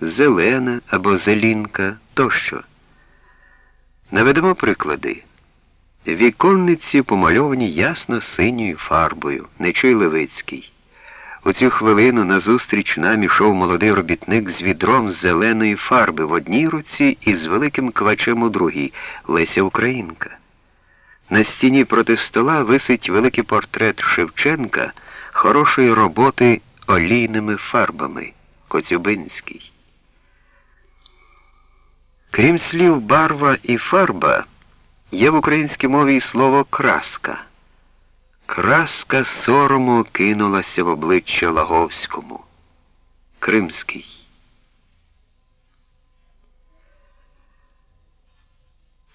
зелена або зелінка тощо. Наведемо приклади. Віконниці помальовані ясно синьою фарбою, Нечуй Левицький. У цю хвилину назустріч нам ішов молодий робітник з відром зеленої фарби в одній руці і з великим квачем у другій Леся Українка. На стіні проти стола висить великий портрет Шевченка хорошої роботи олійними фарбами Коцюбинський. Крім слів барва і фарба, є в українській мові і слово краска. Краска сорому кинулася в обличчя Лаговському. Кримський.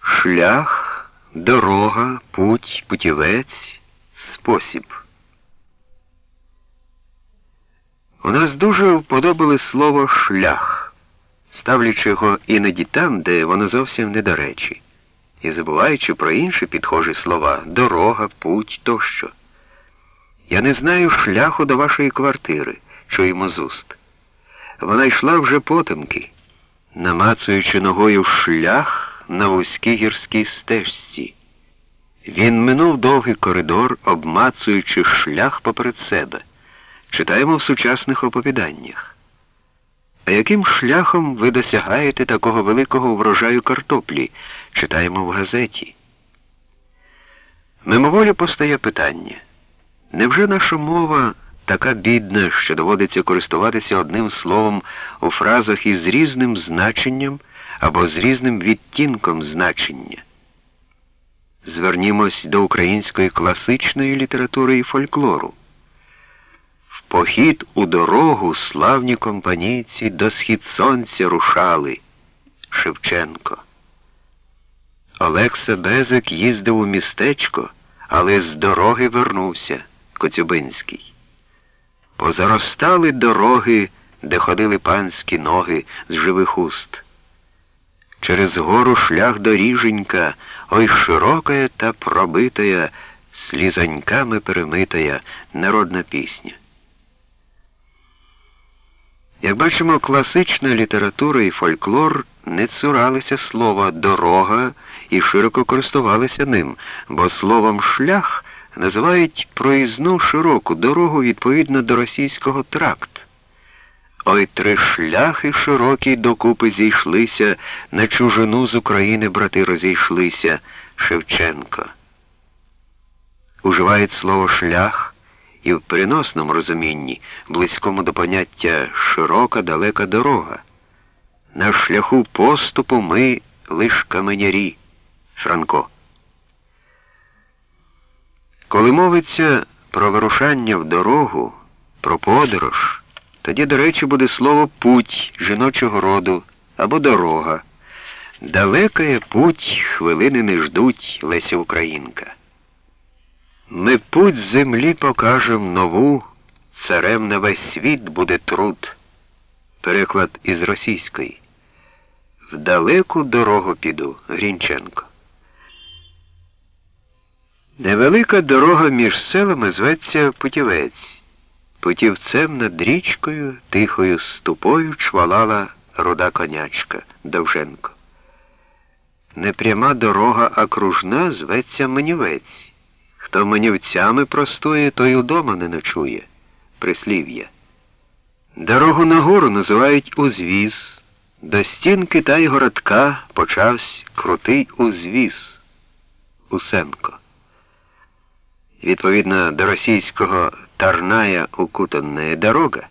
Шлях, дорога, путь, путівець, спосіб. У нас дуже вподобали слово шлях, ставлячи його іноді там, де воно зовсім не до речі і забуваючи про інші підхожі слова дорога, путь тощо. Я не знаю шляху до вашої квартири, чуємо з уст. Вона йшла вже потемки, намацуючи ногою шлях на вузькій гірській стежці. Він минув довгий коридор, обмацуючи шлях поперед себе. Читаємо в сучасних оповіданнях. А яким шляхом ви досягаєте такого великого врожаю картоплі? Читаємо в газеті. Мимоволі постає питання. Невже наша мова така бідна, що доводиться користуватися одним словом у фразах із різним значенням або з різним відтінком значення? Звернімось до української класичної літератури і фольклору. Похід у дорогу славні компанійці до схід сонця рушали. Шевченко. Олекса Безик їздив у містечко, але з дороги вернувся Коцюбинський. Позаростали дороги, де ходили панські ноги з живих уст. Через гору шлях доріженька, ой широкая та пробитая, слізоньками перемитая народна пісня. Як бачимо, класична література і фольклор не цуралися слова дорога і широко користувалися ним, бо словом шлях називають проїзну широку дорогу відповідно до російського тракт. Ой три шляхи широкі докупи зійшлися, на чужину з України брати розійшлися Шевченко. Уживають слово шлях і в переносному розумінні, близькому до поняття широка далека дорога. На шляху поступу ми лиш каменярі. Франко. Коли мовиться про вирушання в дорогу, про подорож, тоді, до речі, буде слово путь жіночого роду або дорога. Далекає путь, хвилини не ждуть Леся Українка. Ми путь землі покажем нову, царем на весь світ буде труд. Переклад із російської. В далеку дорогу піду, Грінченко. Невелика дорога між селами зветься Путівець. Путівцем над річкою тихою ступою чвалала руда конячка Довженко. Непряма дорога, а кружна зветься Манівець. Хто манівцями простує, той удома не ночує. Прислів'я. Дорогу нагору називають узвіз. До стін Китай городка почався крутий узвіз. Усенко. Відповідно до російського тарная укутанна дорога,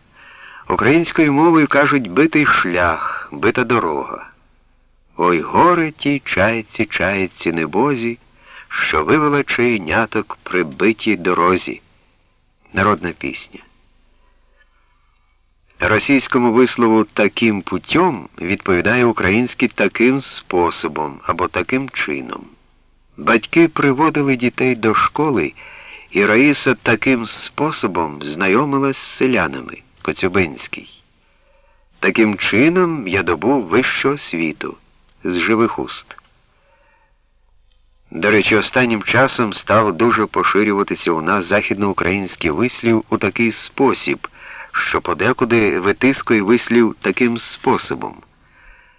українською мовою кажуть битий шлях, бита дорога. Ой горе ті чайці, чайці небозі, що вивела чайняток при битій дорозі. Народна пісня. Російському вислову таким путем відповідає український таким способом або таким чином. Батьки приводили дітей до школи. І Раїса таким способом знайомилась з селянами Коцюбинський. Таким чином я добув вищого світу з живих уст. До речі, останнім часом став дуже поширюватися у нас західноукраїнський вислів у такий спосіб, що подекуди витискує вислів таким способом.